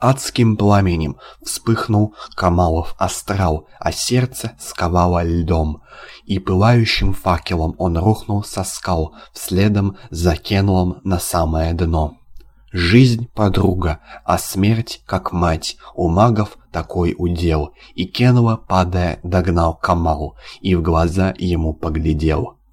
Адским пламенем вспыхнул Камалов астрал, а сердце сковало льдом. И пылающим факелом он рухнул со скал, вследом за Кенлом на самое дно. Жизнь — подруга, а смерть, как мать, у магов такой удел. И Кенла, падая, догнал Камал и в глаза ему поглядел.